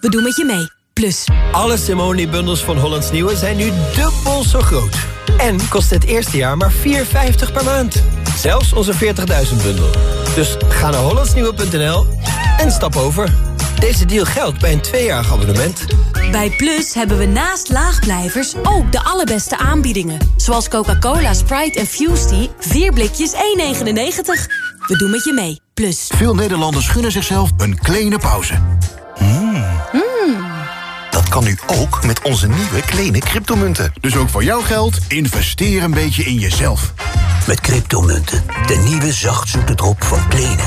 We doen met je mee. Plus. Alle Simone-bundels van Hollands Nieuwe zijn nu dubbel zo groot. En kost het eerste jaar maar 4,50 per maand. Zelfs onze 40.000 bundel. Dus ga naar hollandsnieuwe.nl en stap over. Deze deal geldt bij een tweejarig abonnement. Bij Plus hebben we naast laagblijvers ook de allerbeste aanbiedingen. Zoals Coca-Cola, Sprite en Fusty. 4 blikjes 1,99. We doen met je mee. Plus. Veel Nederlanders gunnen zichzelf een kleine pauze. Kan nu ook met onze nieuwe kleine cryptomunten. Dus ook voor jouw geld, investeer een beetje in jezelf. Met cryptomunten, de nieuwe zachtzoete drop van Kleene.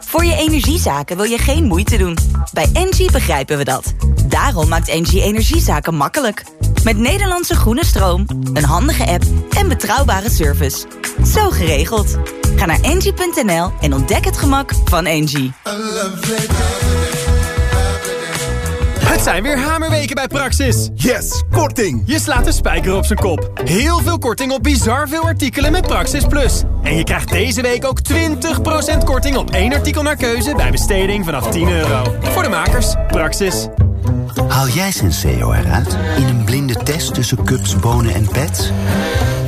Voor je energiezaken wil je geen moeite doen. Bij Engie begrijpen we dat. Daarom maakt Engie energiezaken makkelijk. Met Nederlandse groene stroom, een handige app en betrouwbare service. Zo geregeld. Ga naar engie.nl en ontdek het gemak van Engie. Het zijn weer hamerweken bij Praxis. Yes, korting! Je slaat de spijker op zijn kop. Heel veel korting op bizar veel artikelen met Praxis Plus. En je krijgt deze week ook 20% korting op één artikel naar keuze... bij besteding vanaf 10 euro. Voor de makers, Praxis. Haal jij Senseo eruit in een blinde test tussen cups, bonen en pets?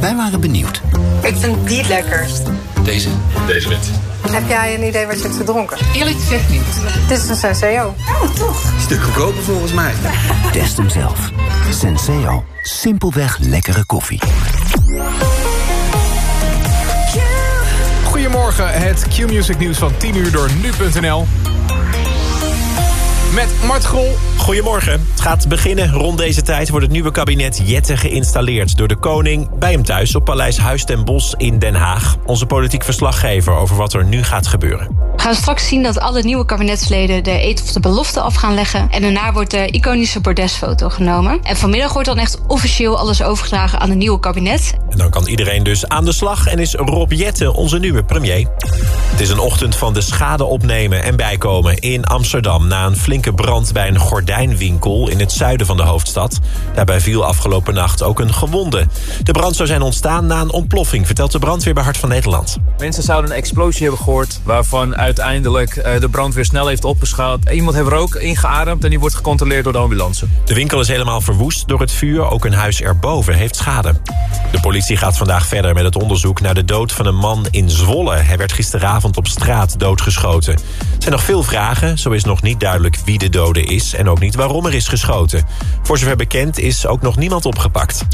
Wij waren benieuwd. Ik vind die het lekkerst. Deze? Deze wit. Heb jij een idee wat je hebt gedronken? Eerlijk gezegd niet. Dit is een Senseo. Oh, toch? Stuk goedkoper volgens mij. Test hem zelf. Senseo. Simpelweg lekkere koffie. Goedemorgen, het Q-Music nieuws van 10 uur door nu.nl. Met Mart Grol. Goedemorgen. Het gaat beginnen. Rond deze tijd wordt het nieuwe kabinet Jette geïnstalleerd... door de koning bij hem thuis op Paleis Huis ten Bosch in Den Haag. Onze politiek verslaggever over wat er nu gaat gebeuren. We gaan straks zien dat alle nieuwe kabinetsleden de eet of de belofte af gaan leggen. En daarna wordt de iconische bordesfoto genomen. En vanmiddag wordt dan echt officieel alles overgedragen aan het nieuwe kabinet. En dan kan iedereen dus aan de slag en is Rob Jette onze nieuwe premier. Het is een ochtend van de schade opnemen en bijkomen in Amsterdam... na een flinke brand bij een gordijnwinkel in het zuiden van de hoofdstad. Daarbij viel afgelopen nacht ook een gewonde. De brand zou zijn ontstaan na een ontploffing, vertelt de brandweer bij Hart van Nederland. Mensen zouden een explosie hebben gehoord... waarvan uiteindelijk uh, de brandweer snel heeft opgeschaald. Iemand heeft rook ingeademd en die wordt gecontroleerd door de ambulance. De winkel is helemaal verwoest door het vuur. Ook een huis erboven heeft schade. De politie gaat vandaag verder met het onderzoek naar de dood van een man in Zwolle. Hij werd gisteravond op straat doodgeschoten. Er zijn nog veel vragen. Zo is nog niet duidelijk wie de dode is en ook niet waarom er is geschoten. Voor zover bekend is ook nog niemand opgepakt.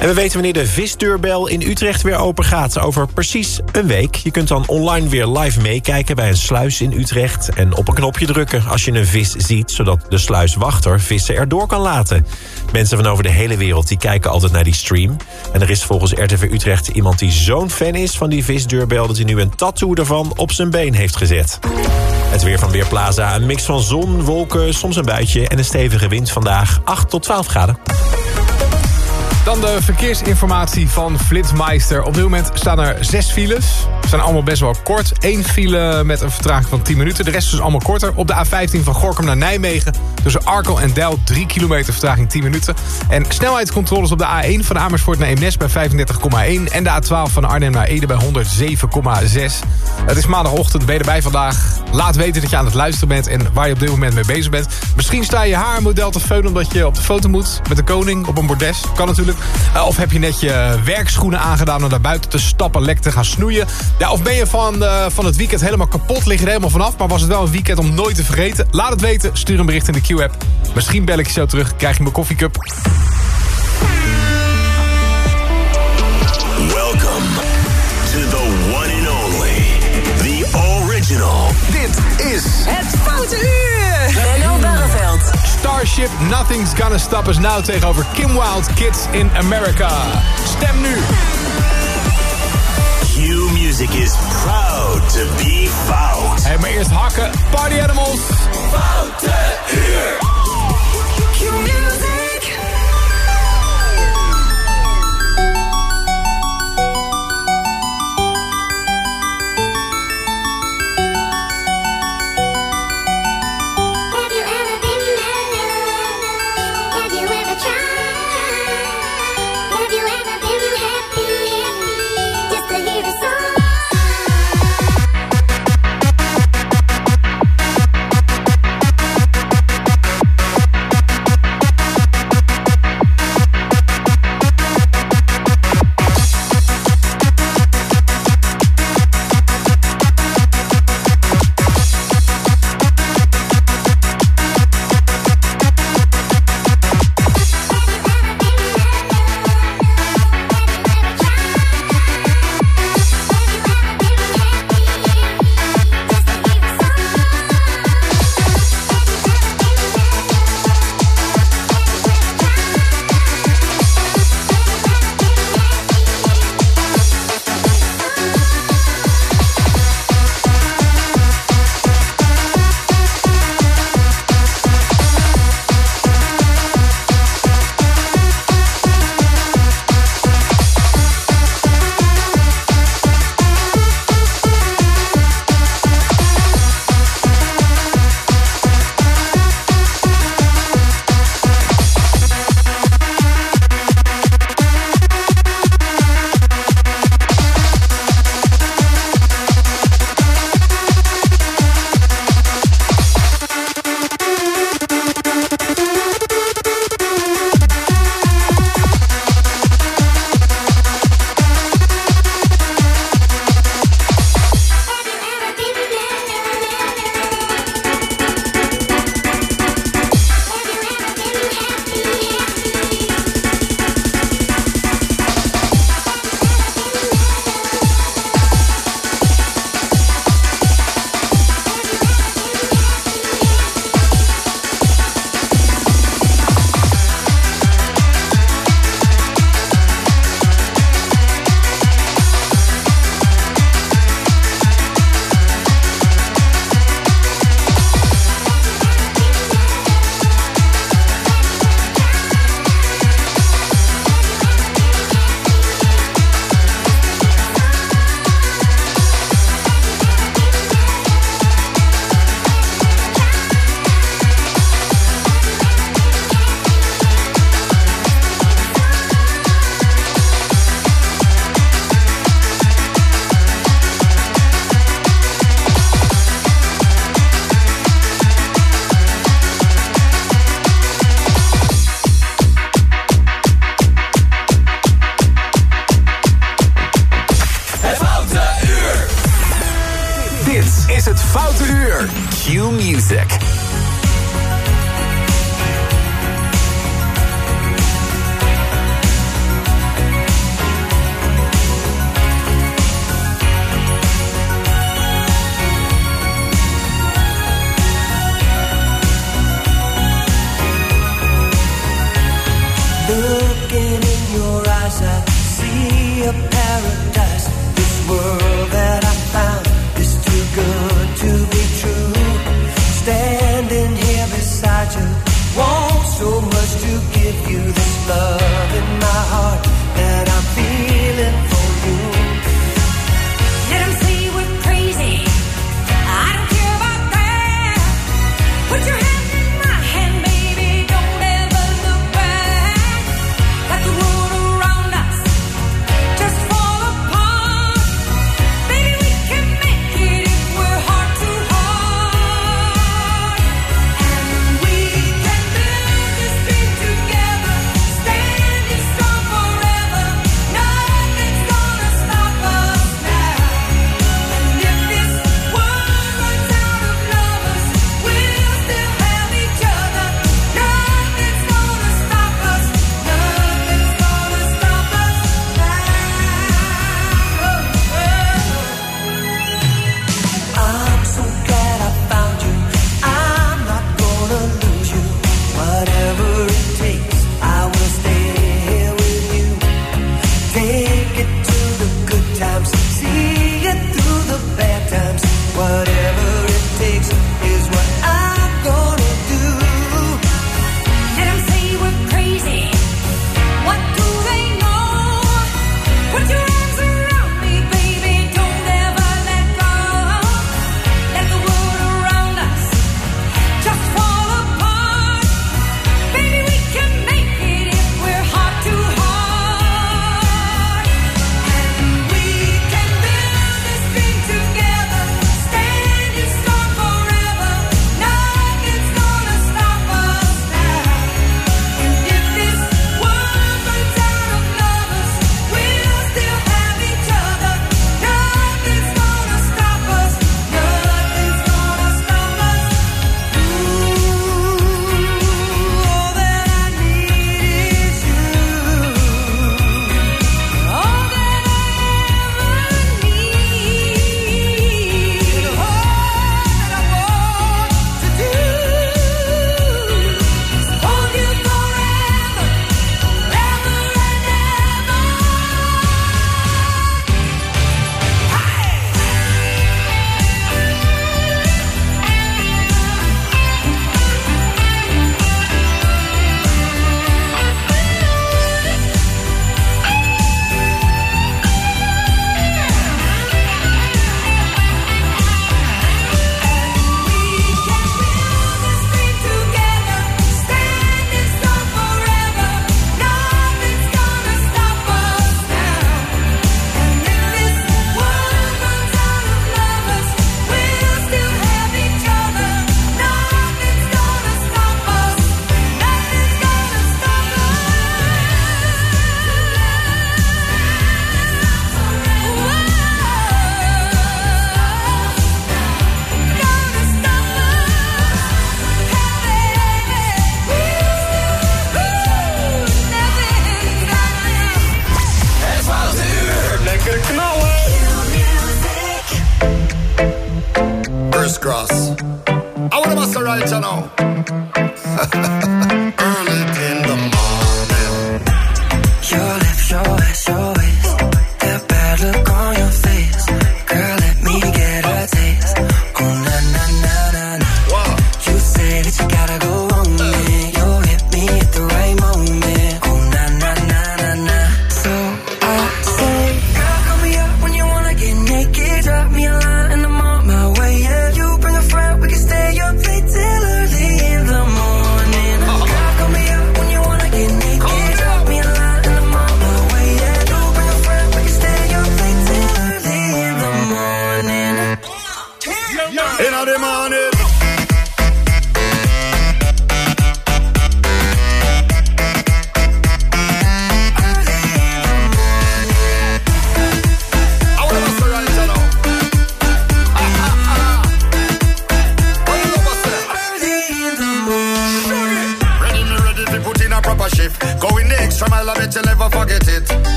En we weten wanneer de visdeurbel in Utrecht weer open gaat. Over precies een week. Je kunt dan online weer live meekijken bij een sluis in Utrecht... en op een knopje drukken als je een vis ziet... zodat de sluiswachter vissen erdoor kan laten. Mensen van over de hele wereld die kijken altijd naar die stream. En er is volgens RTV Utrecht iemand die zo'n fan is van die visdeurbel... dat hij nu een tattoo ervan op zijn been heeft gezet. Het weer van Weerplaza. Een mix van zon, wolken, soms een buitje... en een stevige wind vandaag 8 tot 12 graden. Dan de verkeersinformatie van Flitsmeister. Op dit moment staan er zes files. Ze zijn allemaal best wel kort. Eén file met een vertraging van 10 minuten. De rest is dus allemaal korter. Op de A15 van Gorkum naar Nijmegen. Tussen Arkel en Del 3 kilometer vertraging 10 minuten. En snelheidscontroles op de A1 van Amersfoort naar Eemnes bij 35,1. En de A12 van Arnhem naar Ede bij 107,6. Het is maandagochtend, ben je erbij vandaag. Laat weten dat je aan het luisteren bent en waar je op dit moment mee bezig bent. Misschien sta je haarmodel te feunen omdat je op de foto moet met de koning op een bordes. Kan natuurlijk. Uh, of heb je net je werkschoenen aangedaan om naar buiten te stappen, lekker te gaan snoeien. Ja, of ben je van, uh, van het weekend helemaal kapot, lig je er helemaal vanaf... maar was het wel een weekend om nooit te vergeten? Laat het weten, stuur een bericht in de Q-app. Misschien bel ik je zo terug, krijg je mijn koffiecup. Welcome to the one and only, the original. Dit is... Het Foute Uur! Menno Barreveld. Starship Nothing's Gonna Stop Us Now tegenover Kim Wilde Kids in America. Stem nu. Q Music is proud to be fout. Hey, maar eerst hakken. Party Animals. Foute Uur. Q Music.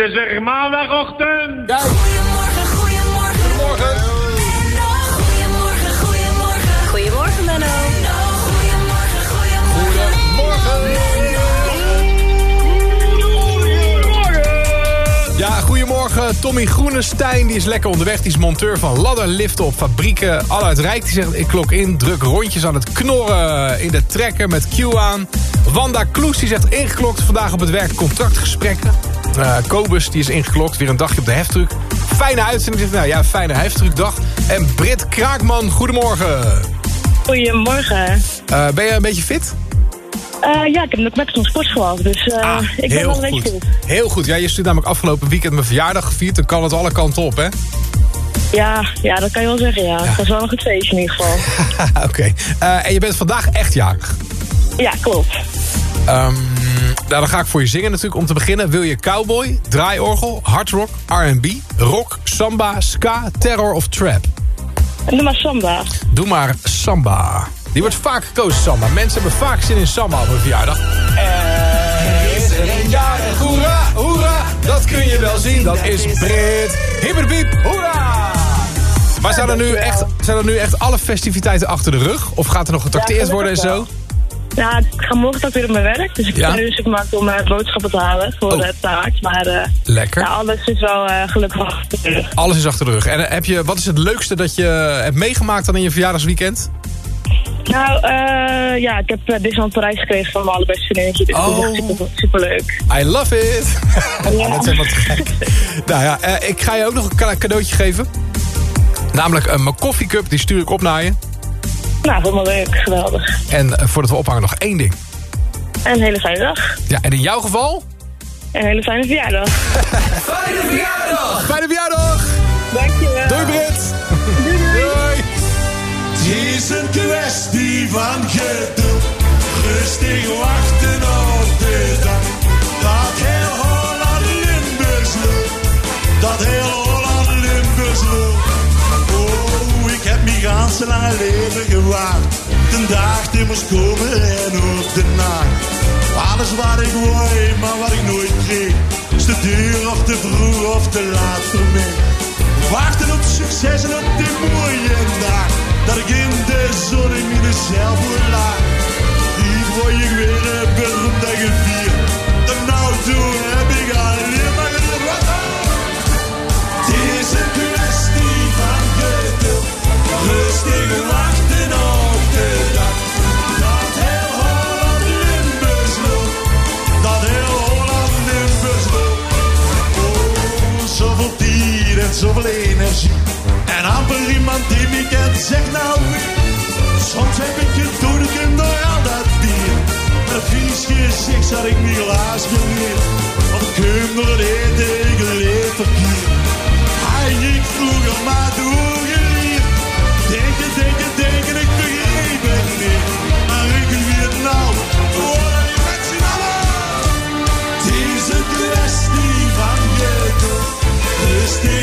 Is weer maandagochtend. Goedemorgen, goedemorgen. Goedemorgen. Goedemorgen, goedemorgen. Goedemorgen, Menno. Goedemorgen, goedemorgen. Ja, goedemorgen. Tommy Groenestein, die is lekker onderweg. Die is monteur van ladderliften op fabrieken. Al Rijk, die zegt ik klok in. Druk rondjes aan het knorren in de trekker met Q aan. Wanda Kloes, die zegt ingeklokt. Vandaag op het werk contractgesprekken. Eh Kobus, die is ingeklokt. Weer een dagje op de heftruck. Fijne uitzending. Nou ja, fijne heftruckdag. En Brit Kraakman, goedemorgen. Goedemorgen. Eh, ben je een beetje fit? Eh, ja, ik heb nog met zo'n sportschool, dus eh, ik ben wel een beetje goed. fit. Heel goed. Ja, je stuurt namelijk afgelopen weekend mijn verjaardag gevierd. Dan kan het alle kanten op, hè? Ja, ja, dat kan je wel zeggen, ja. Dat was wel een goed feestje in ieder geval. Oké. En je bent vandaag echt jarig. Ja, klopt. Ehm, nou, dan ga ik voor je zingen natuurlijk. Om te beginnen wil je cowboy, draaiorgel, hardrock, R&B, rock, samba, ska, terror of trap? Doe maar samba. Doe maar samba. Die wordt vaak gekozen, samba. Mensen hebben vaak zin in samba op hun verjaardag. Er is er een jarig, hoera, hoera. Dat kun je wel zien, dat is Brit. Hipperpiep, hoera. Maar zijn er, nu echt, zijn er nu echt alle festiviteiten achter de rug? Of gaat er nog getrakteerd worden en zo? Ja, ik ga morgen ook weer op mijn werk. Dus ik Ja? nu de supermarkt om eh, boodschappen te halen voor Oh. de taart. Maar eh, Lekker. ja, alles is wel eh, gelukkig achter de rug. Alles is achter de rug. En eh, heb je, wat is het leukste dat je hebt meegemaakt dan in je verjaardagsweekend? Nou, eh, ja, ik heb uh, Disneyland Parijs gekregen van mijn allerbeste vriendinnetje. Dus dat is super, leuk. I love it. dat is helemaal te gek. nou ja, eh, ik ga je ook nog een cadeautje geven. Namelijk een mijn koffiecup, die stuur ik op naar je. Nou, helemaal leuk. Geweldig. En eh, voordat we ophangen nog één ding. En een hele fijne dag. Ja, en in jouw geval? En een hele fijne verjaardag. Fijne verjaardag! Fijne verjaardag! Dankjewel. Doei Brit! Doei doei. Doei! Het is een kwestie van geduld. Rustig wachten op de dag. Dat heel Holland Limburgs loopt. Dat heel Holland Limburgs loopt. Ganse lange leven gewaard. De dag die moest komen en ook de nacht. Alles wat ik wou, maar wat ik nooit kreeg. Is te duur of te vroeg of te laat voor mij. Wachten op succes en op die mooie dag. Dat ik in de zon in mezelf word laag. Die word ik weer een en gevierd. De nou toe heb ik alleen zoveel dier en zoveel energie. En amper iemand die me kent zegt nou. Soms heb ik je doden door al dat bier. Een vies gezicht zat ik niet laatst geleerd. Of ik hem door het eten, ik leef verkeerd. Hij,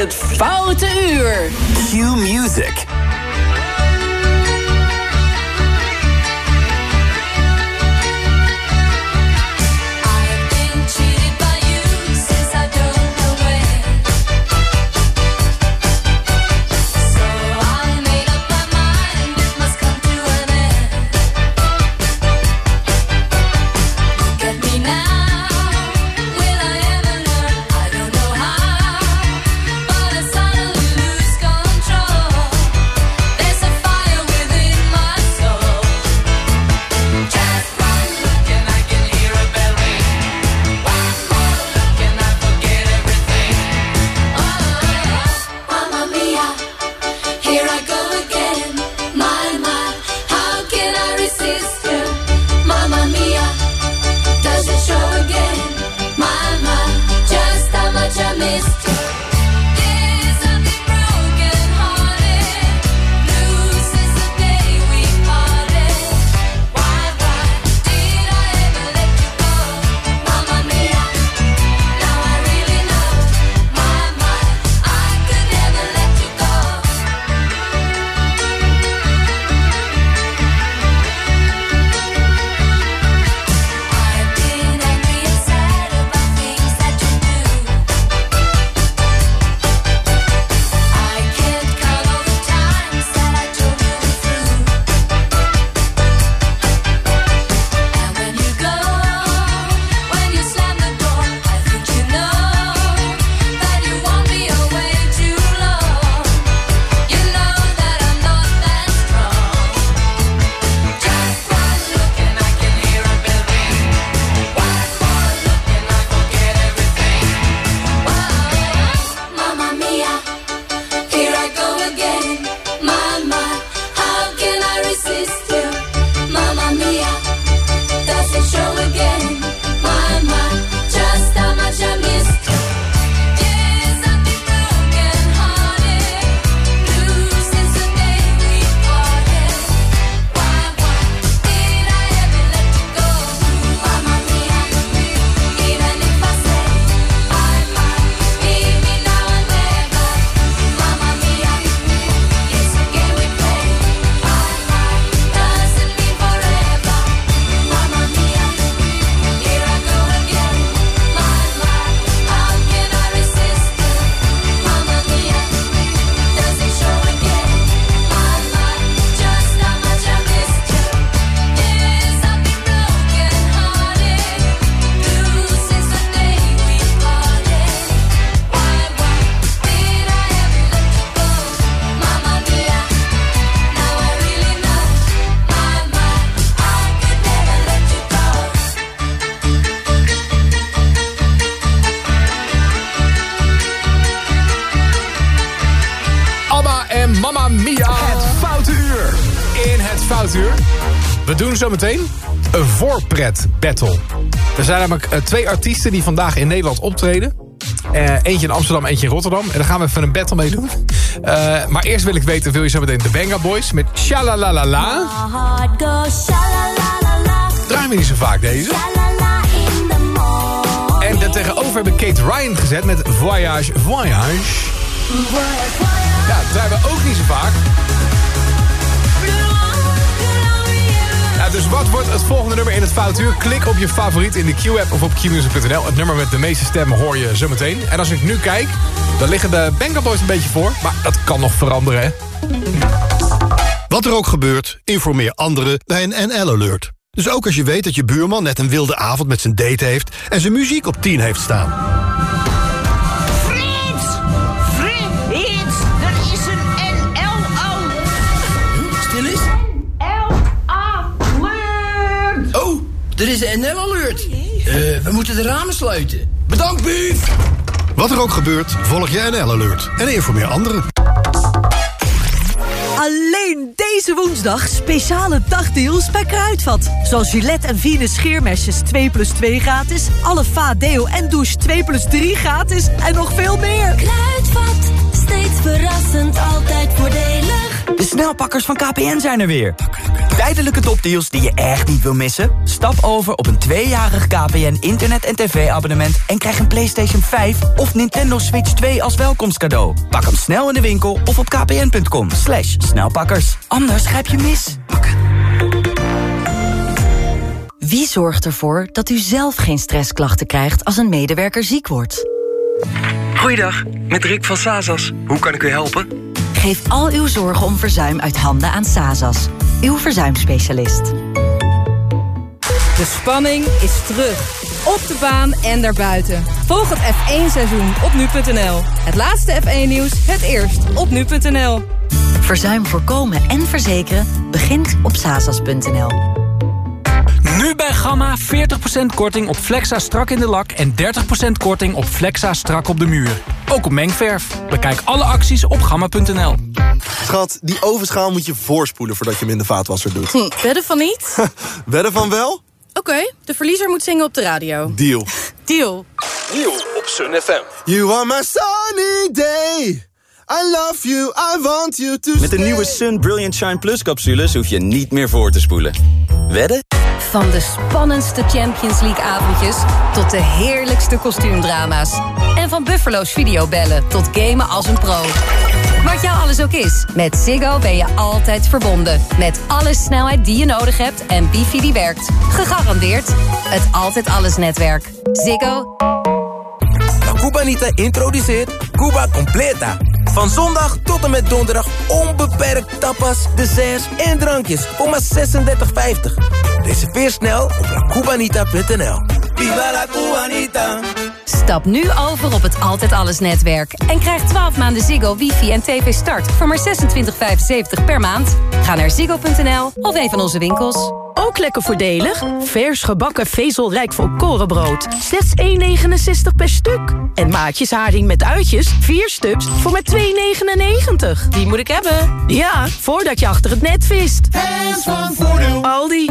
Dit We doen zo meteen een voorpret battle. Er zijn namelijk eh, twee artiesten die vandaag in Nederland optreden. Eh, eentje in Amsterdam, eentje in Rotterdam. En daar gaan we even een battle mee doen. Eh, maar eerst wil ik weten, wil je zo meteen de Benga Boys met Shalalalala? Draaien we niet zo vaak deze. En daartegenover hebben we Kate Ryan gezet met Voyage Voyage. Ja, dat draaien we ook niet zo vaak. Dus wat wordt het volgende nummer in het foutuur? Klik op je favoriet in de Q-app of op qmusic.nl. Het nummer met de meeste stemmen hoor je zo meteen. En als ik nu kijk, dan liggen de Benga Boys een beetje voor. Maar dat kan nog veranderen, hè? Wat er ook gebeurt, informeer anderen bij een NL-alert. Dus ook als je weet dat je buurman net een wilde avond met zijn date heeft... en zijn muziek op 10 heeft staan. Er is een NL-alert. Eh, we moeten de ramen sluiten. Bedankt, buuf. Wat er ook gebeurt, volg je NL-alert. En informeer anderen. Alleen deze woensdag speciale dagdeals bij Kruidvat. Zoals Gillette en Venus scheermesjes 2 plus 2 gratis. Alle Va, Deo en douche 2 plus 3 gratis. En nog veel meer. Kruidvat, steeds verrassend, altijd voordelig. De snelpakkers van KPN zijn er weer. Tijdelijke topdeals die je echt niet wil missen? Stap over op een tweejarig KPN internet- en tv-abonnement... en krijg een PlayStation 5 of Nintendo Switch 2 als welkomstcadeau. Pak hem snel in de winkel of op kpn.com. Slash snelpakkers. Anders grijp je mis. Wie zorgt ervoor dat u zelf geen stressklachten krijgt als een medewerker ziek wordt? Goeiedag, met Rick van Sazas. Hoe kan ik u helpen? Geef al uw zorgen om verzuim uit handen aan Sazas, uw verzuimspecialist. De spanning is terug. Op de baan en daarbuiten. Volg het F1-seizoen op nu.nl. Het laatste F1-nieuws, het eerst op nu.nl. Verzuim voorkomen en verzekeren begint op sazas.nl. Nu bij Gamma 40% korting op Flexa strak in de lak... en 30% korting op Flexa strak op de muur. Ook op mengverf. Bekijk alle acties op gamma.nl. Schat, die ovenschaal moet je voorspoelen voordat je hem in de vaatwasser doet. Hm, wedden van niet? Wedden van wel? Oké, de verliezer moet zingen op de radio. Deal. Deal. Deal op Sun FM. You are my sunny day. I love you, I want you to Met de nieuwe Sun Brilliant Shine Plus capsules hoef je niet meer voor te spoelen. Wedden? Van de spannendste Champions League avondjes tot de heerlijkste kostuumdrama's. En van Buffalo's videobellen tot gamen als een pro. Wat jou alles ook is, met Ziggo ben je altijd verbonden. Met alle snelheid die je nodig hebt en wifi die werkt. Gegarandeerd het Altijd Alles netwerk. Ziggo. La Cubanita introduceert Cuba Completa. Van zondag tot en met donderdag onbeperkt tapas, desserts en drankjes voor maar 36,50. Reserveer snel op lacubanita.nl. Viva la Cubanita! Stap nu over op het Altijd Alles netwerk. En krijg 12 maanden Ziggo, wifi en tv start voor maar 26,75 per maand. Ga naar ziggo.nl of een van onze winkels. Ook lekker voordelig. Vers gebakken vezelrijk volkorenbrood. Slechts 1,69 per stuk. En maatjes haring met uitjes. 4 stuks voor maar 2,99. Die moet ik hebben. Ja, voordat je achter het net vist. Hands van voordeel. Aldi.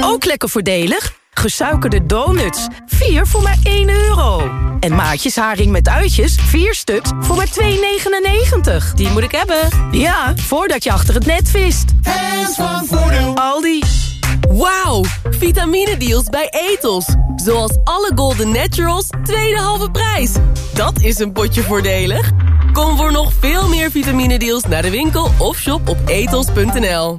Ook lekker voordelig. Gesuikerde donuts. 4 voor maar 1 euro. En maatjes haring met uitjes. 4 stuks voor maar 2,99. Die moet ik hebben. Ja, voordat je achter het net vist. Hands van voordeel. Aldi. Wauw, vitamine deals bij Etos. Zoals alle Golden Naturals, tweede halve prijs. Dat is een potje voordelig. Kom voor nog veel meer vitamine deals naar de winkel of shop op etos.nl.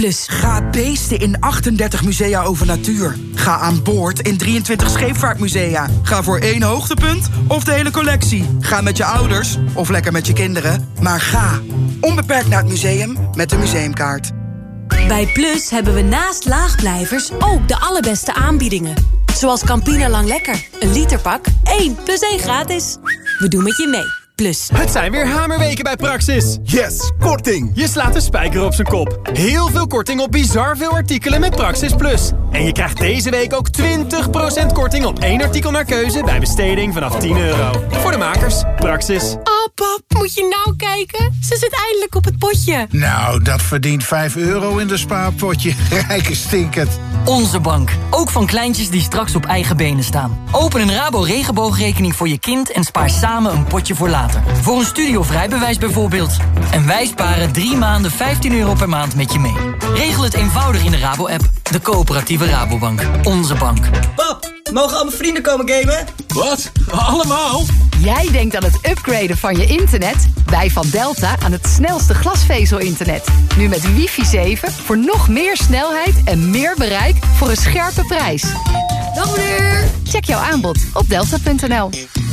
Plus. Ga beesten in 38 musea over natuur. Ga aan boord in 23 scheepvaartmusea. Ga voor één hoogtepunt of de hele collectie. Ga met je ouders of lekker met je kinderen. Maar ga onbeperkt naar het museum met de museumkaart. Bij Plus hebben we naast laagblijvers ook de allerbeste aanbiedingen. Zoals Campina Lang Lekker. Een literpak, 1 plus 1 gratis. We doen met je mee. Plus. Het zijn weer hamerweken bij Praxis. Yes, korting. Je slaat de spijker op zijn kop. Heel veel korting op bizar veel artikelen met Praxis Plus. En je krijgt deze week ook 20% korting op één artikel naar keuze bij besteding vanaf 10 euro. Voor de makers, Praxis. Oh pap, moet je nou kijken? Ze zit eindelijk op het potje. Nou, dat verdient 5 euro in de spaarpotje. Rijke stinkend. Onze bank. Ook van kleintjes die straks op eigen benen staan. Open een Rabo regenboogrekening voor je kind en spaar samen een potje voor later. Voor een studie of rijbewijs bijvoorbeeld. En wij sparen drie maanden 15 euro per maand met je mee. Regel het eenvoudig in de Rabo-app. De coöperatieve Rabobank. Onze bank. Pap, mogen al mijn vrienden komen gamen? Wat? Allemaal? Jij denkt aan het upgraden van je internet? Wij van Delta aan het snelste glasvezel-internet. Nu met wifi 7 voor nog meer snelheid en meer bereik voor een scherpe prijs. Dag meneer! Check jouw aanbod op delta.nl.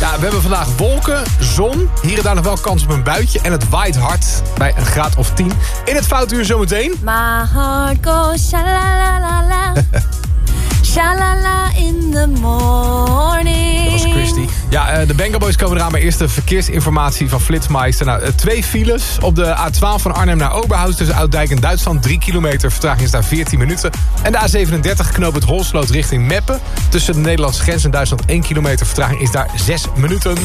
Ja, we hebben vandaag wolken, zon, hier en daar nog wel kans op een buitje... en het waait hard bij een graad of 10. In het foutuur zometeen. My heart goes. Sha-la-la in the morning. Dat was Christy. Ja, eh, de Benga Boys komen eraan bij eerste verkeersinformatie van Flitsmeister. Nou, eh, twee files op de A12 van Arnhem naar Oberhausen... tussen Ouddijk en Duitsland. 3 kilometer, vertraging is daar 14 minuten. En de A37 knoop het Holsloot richting Meppen. Tussen de Nederlandse grens en Duitsland 1 kilometer, vertraging is daar 6 minuten.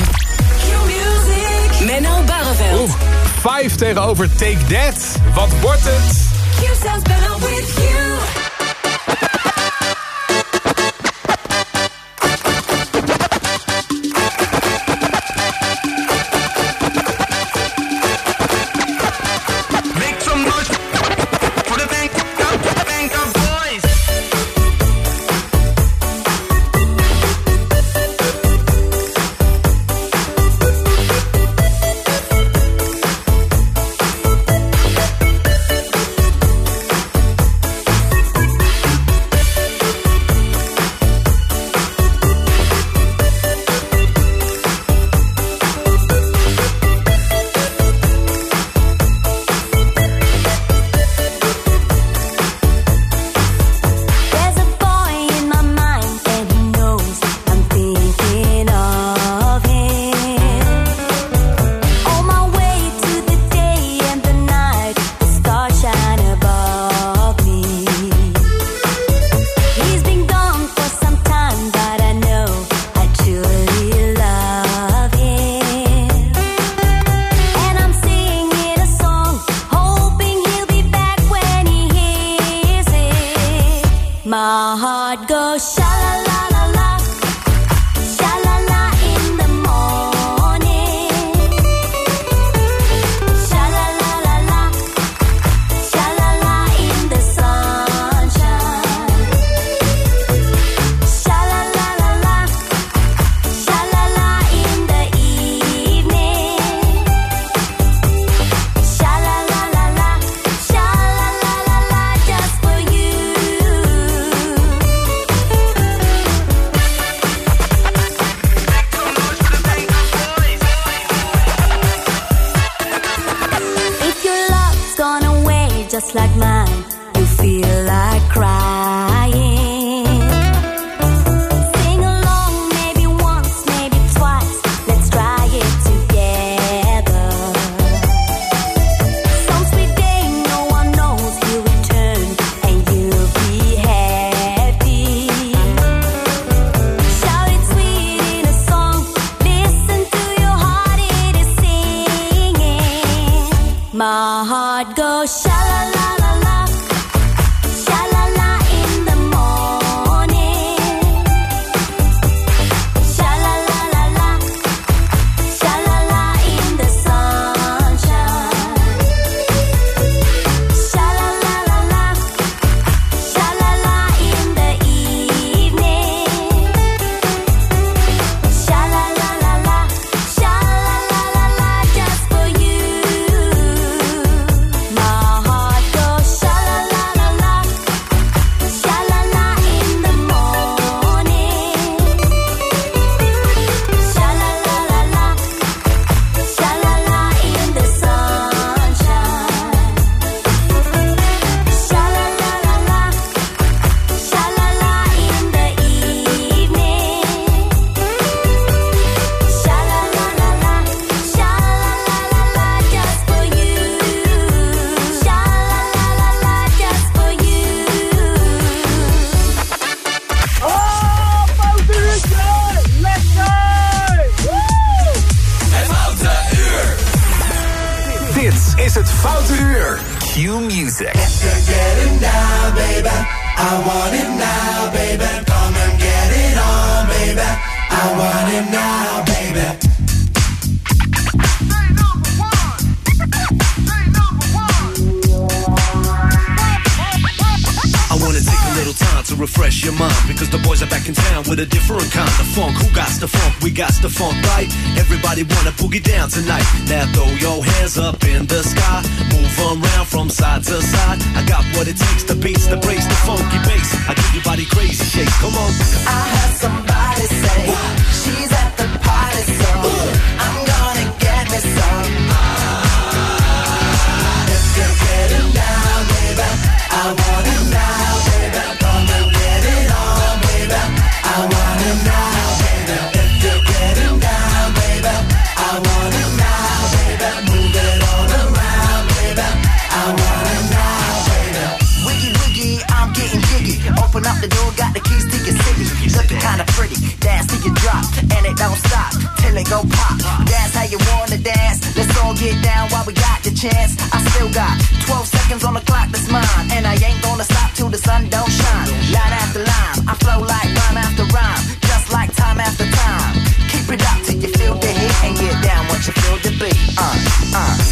Menno Barreveld. Oeh, 5 tegenover Take That. Wat wordt het? Q sounds better with you. you wanna dance. Let's all get down while we got the chance. I still got 12 seconds on the clock that's mine. And I ain't gonna stop till the sun don't shine. Line after line, I flow like rhyme after rhyme. Just like time after time. Keep it up till you feel the hit and get down once you feel the beat. Uh, uh.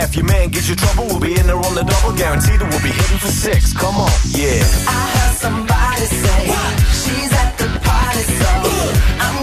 Half Your man gets you trouble, we'll be in there on the double. Guaranteed that we'll be hitting for six. Come on, yeah. I heard somebody say what? she's at the party, so Ooh. I'm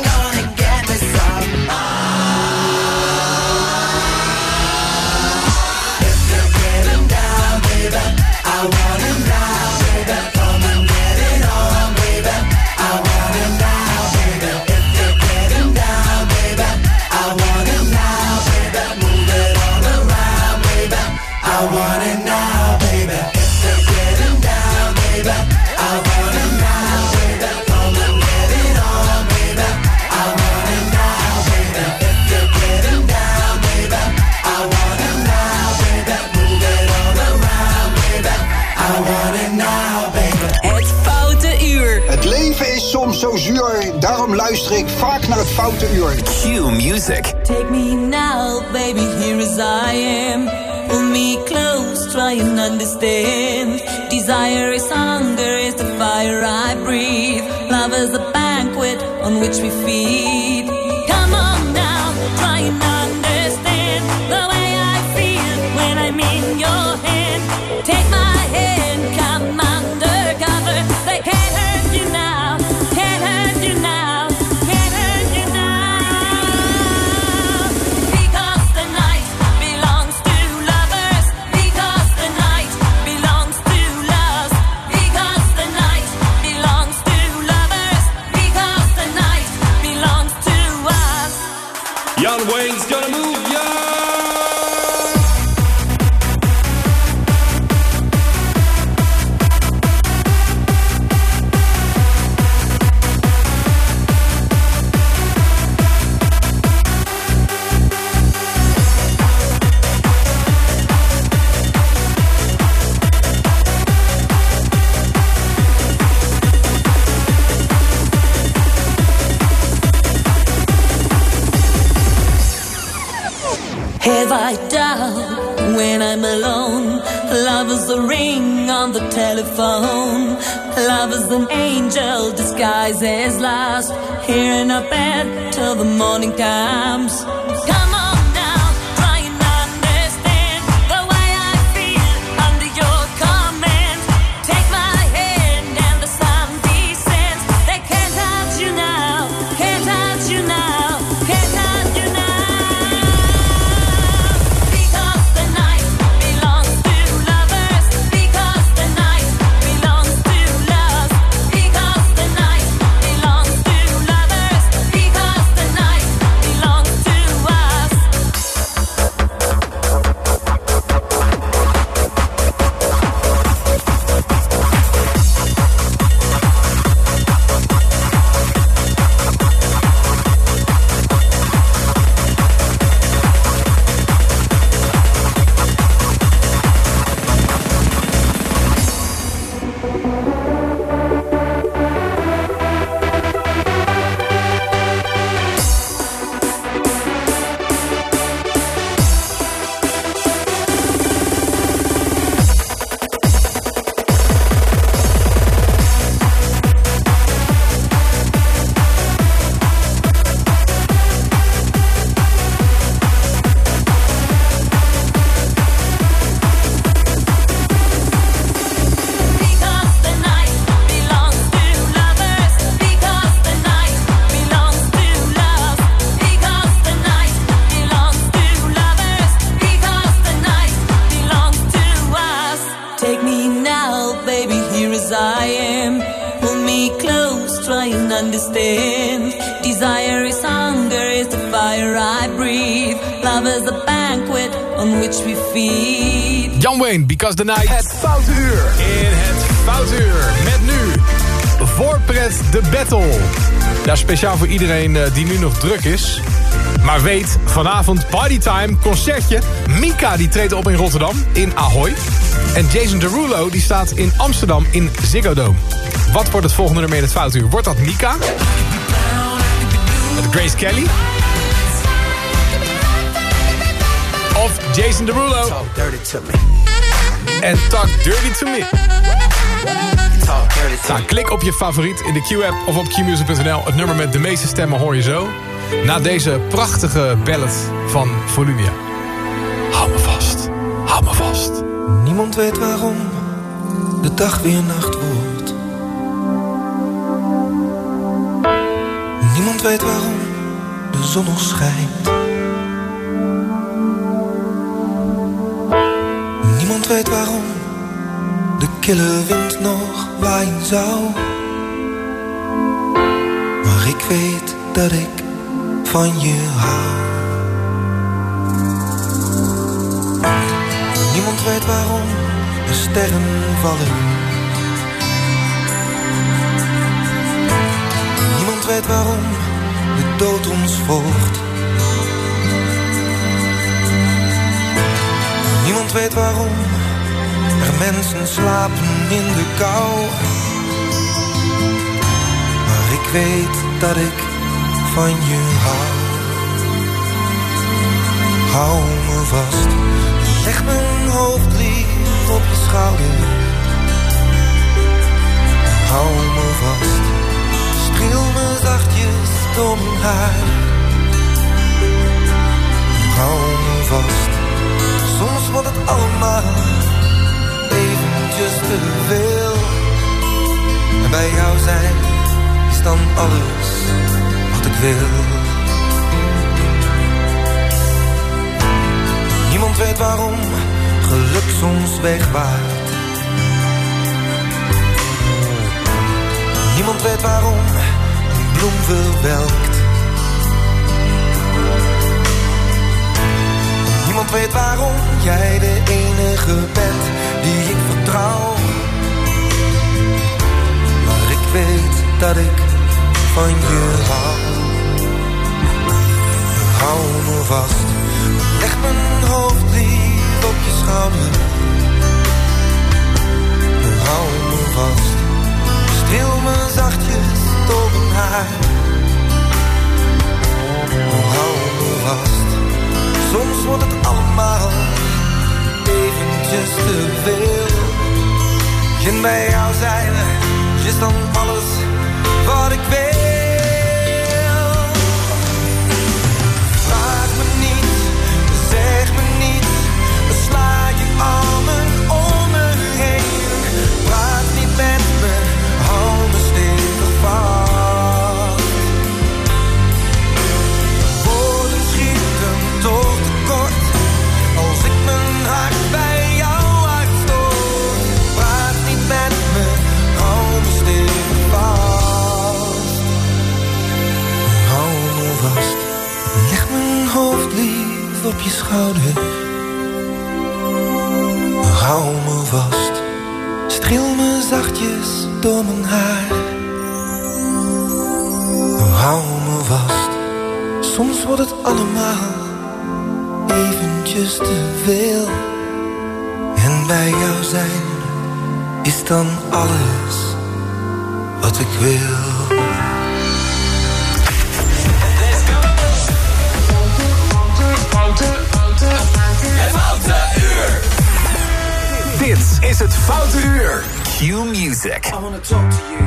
foute uren. Q Music. Take me now, baby, here as I am. Pull me close, try and understand. Desire is hunger, is the fire I Because the Night. Het Foute Uur. In het Foute Uur. Met nu voorpret de battle. Ja, speciaal voor iedereen eh, die nu nog druk is. Maar weet, vanavond partytime, concertje. Mika die treedt op in Rotterdam, in Ahoy. En Jason Derulo die staat in Amsterdam in Ziggo Dome. Wat wordt het volgende nummer in het Foute Uur? Wordt dat Mika? Met Grace Kelly? Of Jason Derulo? En Talk Dirty To Me. Nou, klik op je favoriet in de Q-app of op qmusic.nl. Het nummer met de meeste stemmen hoor je zo. Na deze prachtige ballad van Volumia. Hou me vast, hou me vast. Niemand weet waarom de dag weer nacht wordt. Niemand weet waarom de zon nog schijnt. Kille wind nog waaien zou. Maar ik weet dat ik van je hou. Niemand weet waarom de sterren vallen. Niemand weet waarom de dood ons volgt. Niemand weet waarom mensen slapen in de kou. Maar ik weet dat ik van je hou. Hou me vast, leg mijn hoofd lief op je schouder. Hou me vast, streel me zachtjes door mijn haar. Hou me vast, zijn is dan alles wat ik wil. Niemand weet waarom geluk soms wegwaait. Niemand weet waarom een bloem verwelkt. Niemand weet waarom jij de enige bent die ik vertrouw. Weet dat ik van je hou. Hou me vast, leg mijn hoofd lief op je schouder. Hou me vast, streel me zachtjes door mijn haar. Hou me vast, Soms wordt het allemaal eventjes te veel. En bij jou zijn is dan alles wat ik wil. Je schouder. Hou me vast, streel me zachtjes door mijn haar. Hou me vast, soms wordt het allemaal eventjes te veel. En bij jou zijn is dan alles wat ik wil. Het Foute Uur. Dit is het Foute Uur. Q Music. I want to talk to you.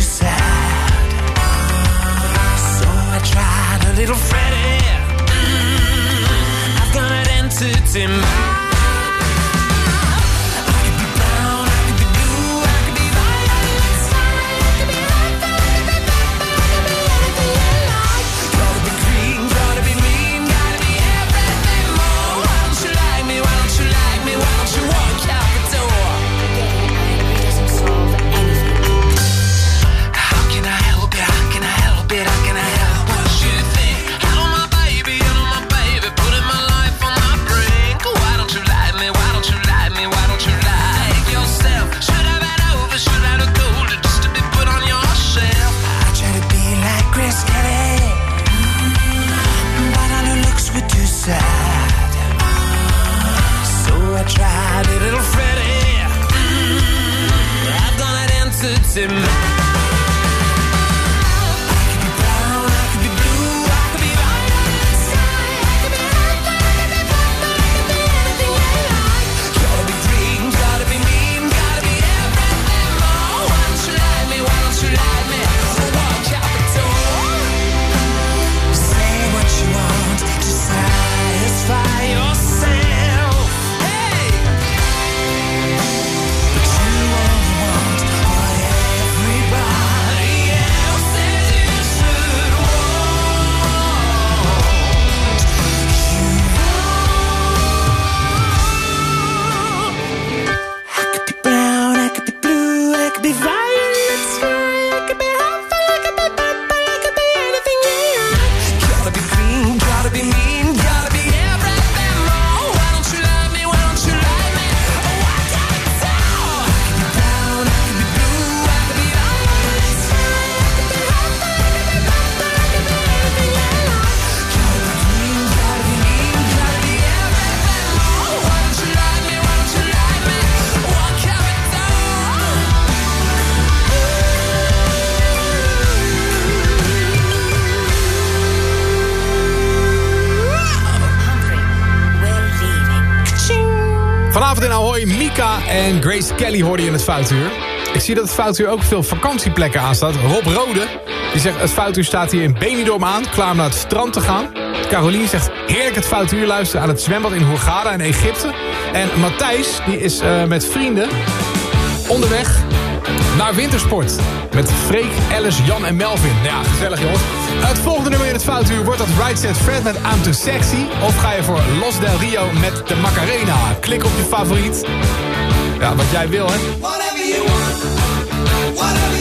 little Freddie. Mm, I've got an entity it entity Kelly hoorde je in het Foutuur. Ik zie dat het Foutuur ook veel vakantieplekken aanstaat. Rob Rode, die zegt het Foutuur staat hier in Benidorm aan... klaar om naar het strand te gaan. Caroline zegt heerlijk het Foutuur luisteren aan het zwembad in Hurghada in Egypte. En Matthijs, die is eh, met vrienden onderweg naar wintersport. Met Freek, Alice, Jan en Melvin. Nou ja, gezellig jongens. Het volgende nummer in het Foutuur wordt dat Right Set Fred met I'm Too Sexy. Of ga je voor Los Del Rio met de Macarena. Klik op je favoriet. Ja, wat jij wil hè. Whatever you want, whatever you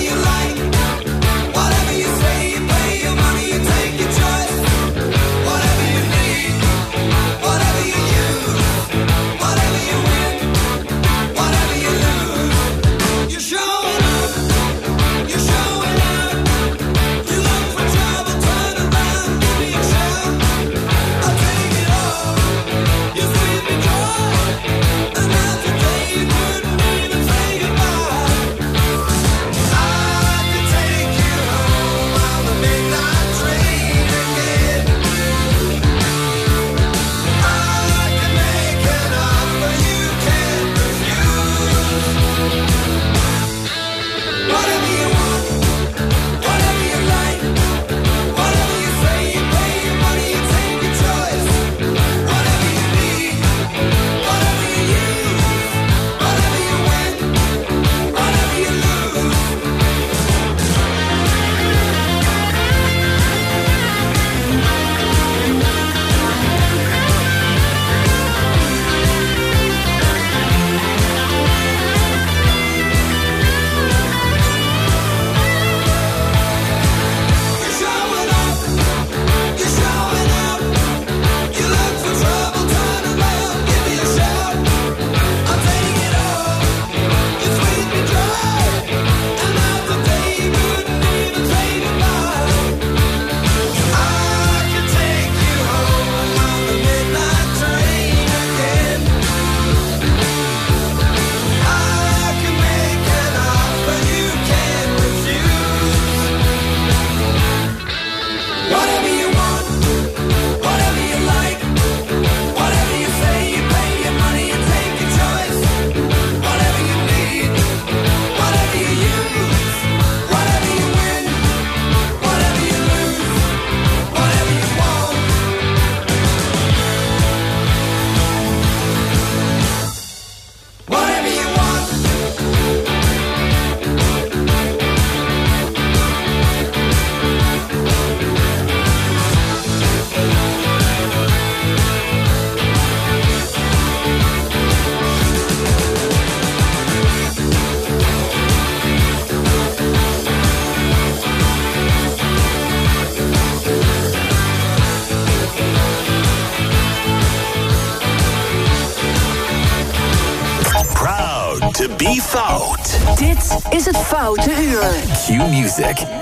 Q Music.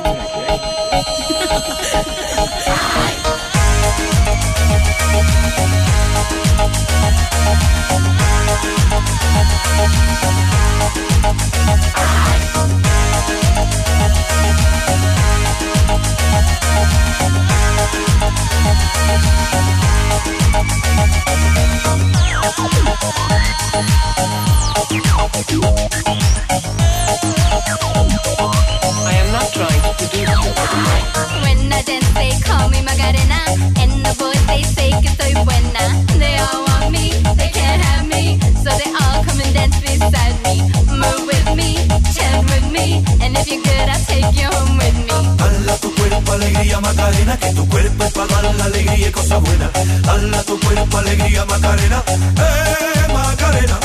Y cosas buenas. Dala tu cuerpo alegría Macarena, eh Macarena.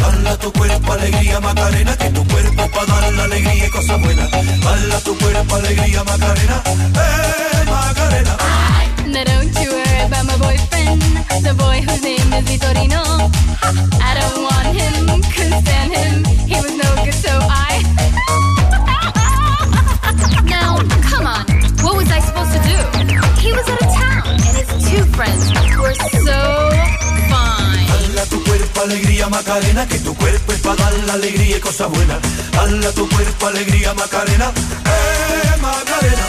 Dala tu cuerpo alegría Macarena, que tu cuerpo para dar la alegría y cosas buenas. Dala tu cuerpo alegría Macarena, eh Macarena. Now don't you worry about my boyfriend, the boy whose name is Vitorino. I don't want him, couldn't stand him. Friends were so fine. Dala tu cuerpo alegría Macarena, que tu cuerpo es para dar la alegría y cosas buenas. Dala tu cuerpo alegría Macarena, eh Macarena.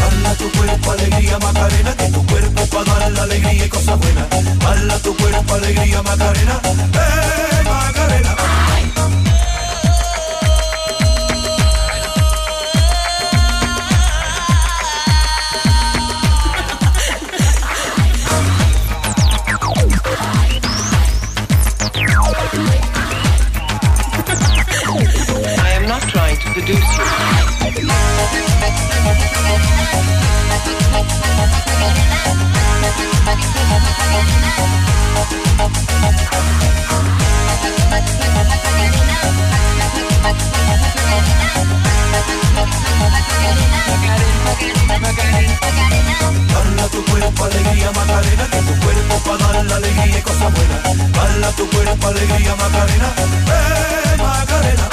Dala tu cuerpo alegría Macarena, que tu cuerpo es para dar la alegría y cosas buenas. Dala tu cuerpo alegría Macarena, eh Macarena. Dala tu cuerpo alegría Macarena, que tu cuerpo para dar la alegría y cosas buenas. Dala tu cuerpo alegría Macarena, eh Macarena.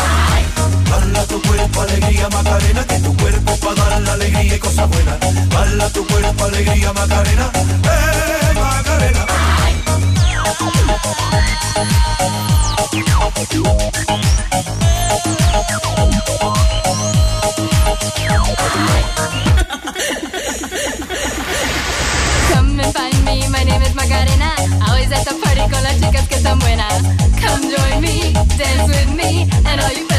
Dala tu cuerpo alegría Macarena, que tu cuerpo para dar la alegría y cosas buenas. Dala tu cuerpo alegría Macarena, eh Macarena. Come and find me, my name is Macarena. Always at the party con las chicas que están buenas. Come join me, dance with me, and all you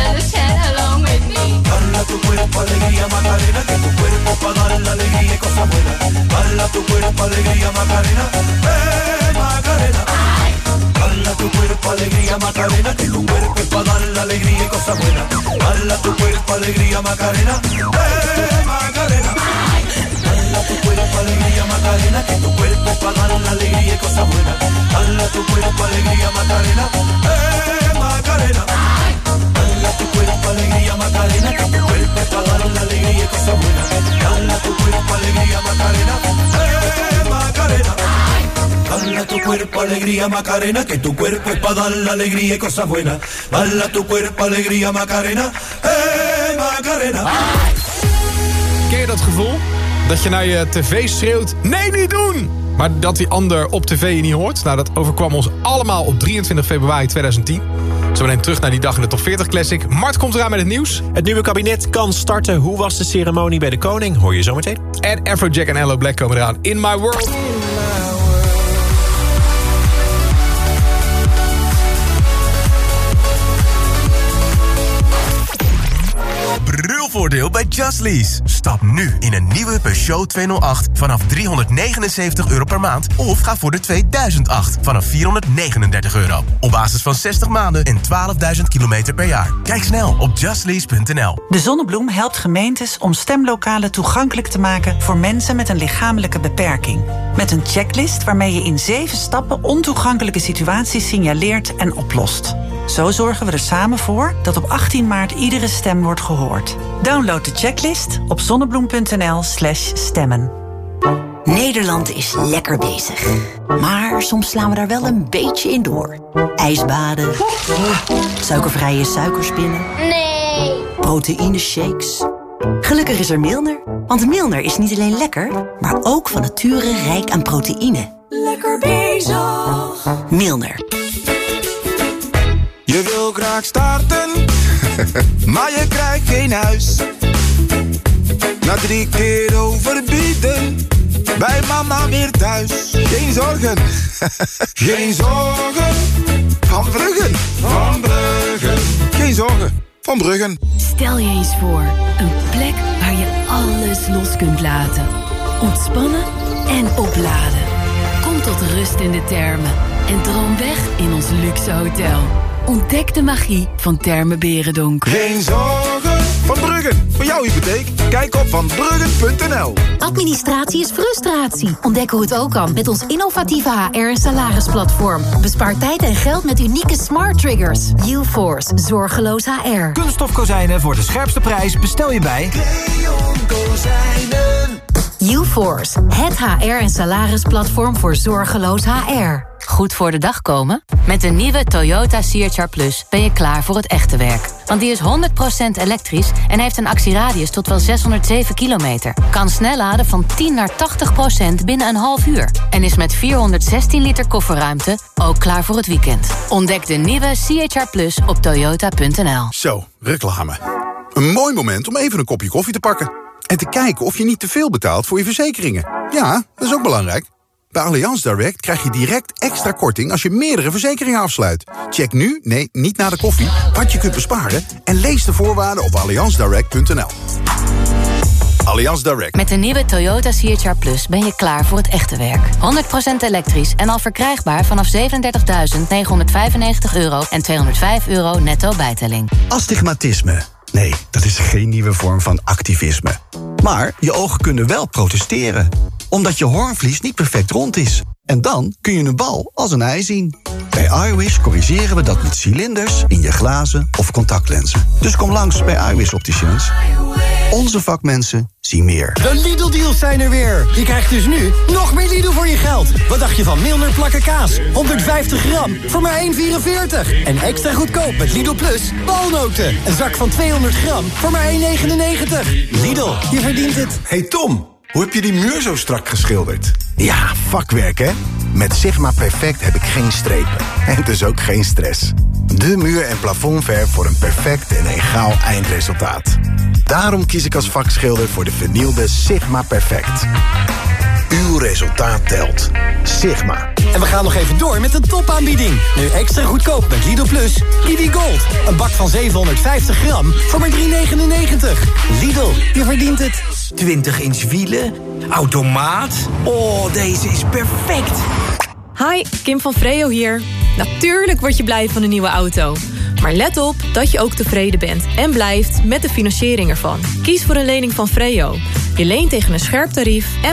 alegría Macarena, que tu cuerpo para dar la alegría y cosas buenas. Dala tu cuerpo alegría Macarena, eh Macarena. Dala tu cuerpo alegría Macarena, que tu cuerpo es para dar la alegría y cosas buenas. Dala tu cuerpo alegría Macarena, eh Macarena. Dala tu cuerpo alegría Macarena, que tu cuerpo es para dar la alegría y cosas buenas. Dala tu cuerpo alegría Macarena, eh Macarena. Dala tu cuerpo alegría Macarena, que tu cuerpo es para dar la alegría y cosas buenas. Dala tu cuerpo alegría Macarena, eh Macarena. Dala tu cuerpo alegría Macarena, que tu cuerpo es para dar la alegría y cosas buenas. Dala tu cuerpo alegría Macarena, eh Macarena. Ken je dat gevoel? Dat je naar je tv schreeuwt, nee niet doen! Maar dat die ander op tv je niet hoort? Nou, dat overkwam ons allemaal op 23 februari 2010. Zometeen terug naar die dag in de Top 40 Classic. Mart komt eraan met het nieuws. Het nieuwe kabinet kan starten. Hoe was de ceremonie bij de koning? Hoor je zometeen. En Afrojack en Hello Black komen eraan. In My World. Brulvoordeel bij Just Lease. Stap nu in een nieuwe Peugeot 208 vanaf 379 euro per maand. Of ga voor de 2008 vanaf 439 euro. Op basis van 60 maanden en 12.000 kilometer per jaar. Kijk snel op justlease.nl. De Zonnebloem helpt gemeentes om stemlokalen toegankelijk te maken voor mensen met een lichamelijke beperking. Met een checklist waarmee je in zeven stappen ontoegankelijke situaties signaleert en oplost. Zo zorgen we er samen voor dat op 18 maart iedere stem wordt gehoord. Download de checklist op zonnebloem.nl/slash stemmen. Nederland is lekker bezig. Maar soms slaan we daar wel een beetje in door. Ijsbaden. Suikervrije suikerspinnen. Nee. Proteïne shakes. Gelukkig is er Milner. Want Milner is niet alleen lekker, maar ook van nature rijk aan proteïne. Lekker bezig. Milner. Graag starten, maar je krijgt geen huis. Na drie keer overbieden, bij mama weer thuis. Geen zorgen, geen zorgen. Van Bruggen, van Bruggen. Geen zorgen, van Bruggen. Stel je eens voor, een plek waar je alles los kunt laten. Ontspannen en opladen. Kom tot rust in de termen en droom weg in ons luxe hotel. Ontdek de magie van Termen Berendonk. Geen zorgen, van Bruggen. Voor jouw hypotheek, kijk op vanbruggen.nl. Administratie is frustratie. Ontdek hoe het ook kan met ons innovatieve HR- en salarisplatform. Bespaar tijd en geld met unieke smart triggers. UForce, zorgeloos HR. Kunststof kozijnen voor de scherpste prijs bestel je bij... UForce, het HR- en salarisplatform voor zorgeloos HR. Goed voor de dag komen? Met de nieuwe Toyota CHR Plus ben je klaar voor het echte werk. Want die is 100% elektrisch en heeft een actieradius tot wel 607 kilometer. Kan snel laden van 10 naar 80% binnen een half uur. En is met 416 liter kofferruimte ook klaar voor het weekend. Ontdek de nieuwe CHR Plus op toyota.nl. Zo, reclame. Een mooi moment om even een kopje koffie te pakken. En te kijken of je niet te veel betaalt voor je verzekeringen. Ja, dat is ook belangrijk. Bij Allianz Direct krijg je direct extra korting als je meerdere verzekeringen afsluit. Check nu, nee, niet na de koffie, wat je kunt besparen... en lees de voorwaarden op allianzdirect.nl. Allianz Direct. Met de nieuwe Toyota CHR Plus ben je klaar voor het echte werk. 100% elektrisch en al verkrijgbaar vanaf 37.995 euro en 205 euro netto bijtelling. Astigmatisme. Nee, dat is geen nieuwe vorm van activisme. Maar je ogen kunnen wel protesteren. Omdat je hoornvlies niet perfect rond is. En dan kun je een bal als een ei zien. Bij iWish corrigeren we dat met cilinders in je glazen of contactlenzen. Dus kom langs bij iWish Opticians. Onze vakmensen zien meer. De Lidl-deals zijn er weer. Je krijgt dus nu nog meer Lidl voor je geld. Wat dacht je van Milner plakken kaas? 150 gram voor maar 1,44. En extra goedkoop met Lidl Plus walnoten. Een zak van 200 gram voor maar 1,99. Lidl, je verdient het. Hey Tom, hoe heb je die muur zo strak geschilderd? Ja, vakwerk hè? Met Sigma Perfect heb ik geen strepen. En dus ook geen stress. De muur- en plafondverf voor een perfect en egaal eindresultaat. Daarom kies ik als vakschilder voor de vernielde Sigma Perfect. Uw resultaat telt. Sigma. En we gaan nog even door met de topaanbieding. Nu extra goedkoop met Lidl Plus. Lidl Gold. Een bak van 750 gram voor maar 3,99. Lidl, je verdient het. 20 inch wielen, automaat. Oh, deze is perfect. Hi, Kim van Freo hier. Natuurlijk word je blij van een nieuwe auto. Maar let op dat je ook tevreden bent en blijft met de financiering ervan. Kies voor een lening van Freo. Je leent tegen een scherp tarief en